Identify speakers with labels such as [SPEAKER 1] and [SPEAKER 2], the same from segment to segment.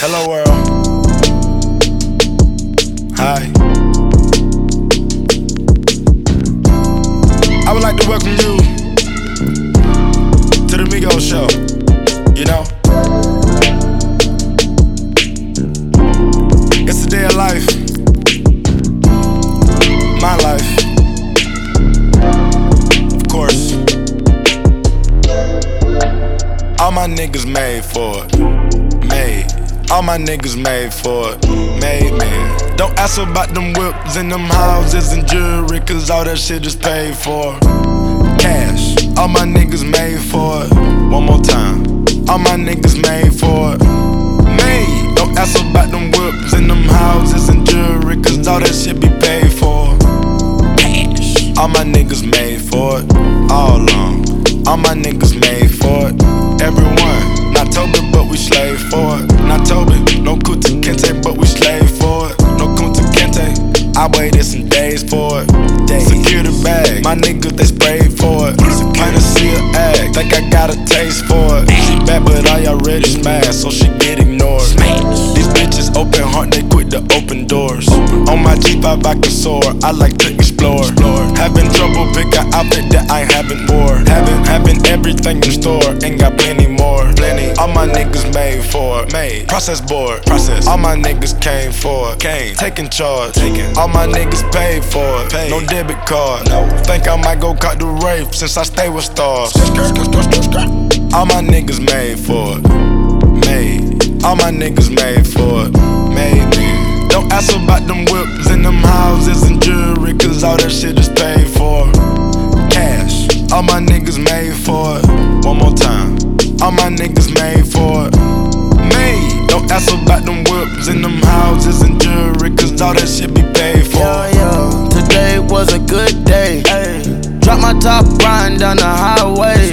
[SPEAKER 1] Hello world. Hi. I would like to welcome you to the Migos show. You know? It's a day of life. My niggas made for it. Made. All my niggas made for it. Made, man. Don't ask about them whips and them houses and jewelry, cause all that shit is paid for. Cash. All my niggas made for it. One more time. All my niggas made for it. Made. Don't ask about them whips and them houses and jewelry, cause all that shit be paid for. Cash. All my niggas made for it. All along. All my niggas made for it. Everyone. Not Toby, but we slave for it. Not Toby. No Kunta Kinte, but we slave for it. No Kunta Kinte. I waited some days for it. Secure the bag. My niggas, they sprayed for it. On my G5, I can soar. I like to explore. Having trouble, pick an outfit that I haven't wore. Having, having everything in store, ain't got plenty more. Plenty. All my niggas made for it. Made. Process board. Process. All my niggas came for it. Came. Taking charge. Taking. All my niggas paid for it. Paid. No debit card. No. Think I might go cut the Wraith since I stay with stars. All my niggas made for it. Made. All my niggas made for it. Made ask about them whips and them houses and jewelry, cause all that shit is paid for. Cash. All my niggas made for it. One more time. All my niggas made for it. Made. Don't ask about them whips and them houses and jewelry, cause all that shit be paid for.
[SPEAKER 2] Yeah, yeah. Today was a good day. Drop my top, riding down the highway.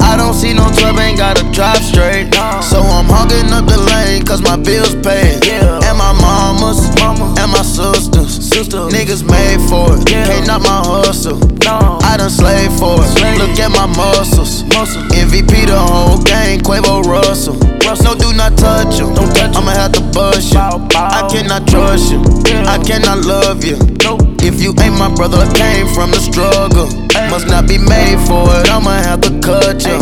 [SPEAKER 2] I don't see no club, ain't gotta drive straight. So I'm hogging up the lane, cause my bills paid. And my mamas, and my sisters. sisters. Niggas made for it, yeah. can't knock my hustle. I done slaved for it, look at my muscles. MVP the whole gang, Quavo Russell. No, do not touch him. I'ma have to bust you. I cannot trust you. I cannot love you. If you ain't my brother, I came from the struggle. Must not be made for it. I'ma have to cut you.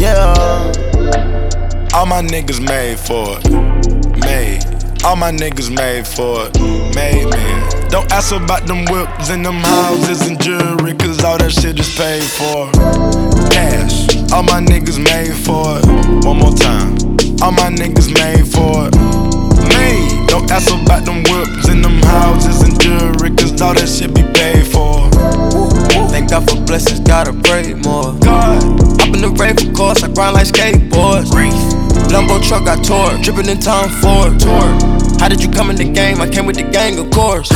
[SPEAKER 2] Yeah.
[SPEAKER 1] All my niggas made for it. All my niggas made for it. Made, man. Don't ask about them whips and them houses and jewelry, cause all that shit is paid for. Cash. All my niggas made for it. One more time. All my niggas made for it. Made. Don't ask about them whips and them houses and jewelry, cause all that shit be paid for.
[SPEAKER 2] Thank God for blessings, gotta pray more.
[SPEAKER 1] God.
[SPEAKER 2] Up in the rave, of course, I grind like skateboards. Lambo truck got tore, dripping in time for it. How did you come in the game? I came with the gang, of course.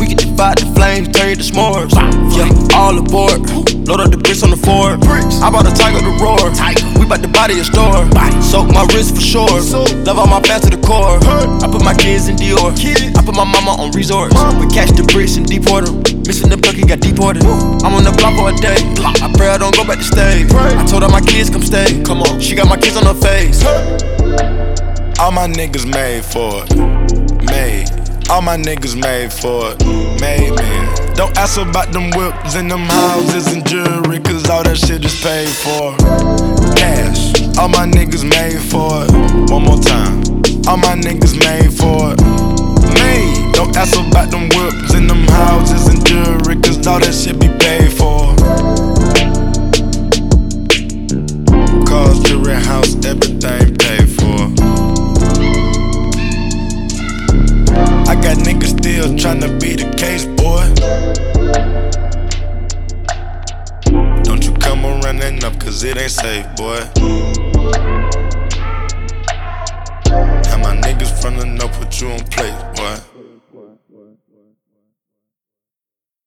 [SPEAKER 2] We can divide the flames, turn you to s'mores. Yeah, all aboard. Load up the bricks on the Ford. I bought a tiger to roar. We bout to body a store. Soak my wrist for sure. Love all my fans to the core. I put my kids in Dior. I put my mama on resorts. We catch the bricks and deport 'em. Missing the bucket, got deported. I'm on the block for a day. I pray I don't go back to stay. I told her my kids come stay. Come on, she got my kids on her face.
[SPEAKER 1] All my niggas made for it. Made. All my niggas made for it. Made, man. Don't ask about them whips and them houses and jewelry, cause all that shit is paid for. Cash. All my niggas made for it. One more time. All my niggas made for it. Made. Don't ask about them whips and them houses and jewelry, cause all that shit be paid for. Cars, jewelry, house, everything I got niggas still tryna be the case, boy. Don't you come around running up, cause it ain't safe, boy. Have my niggas from the north put you on plate, boy.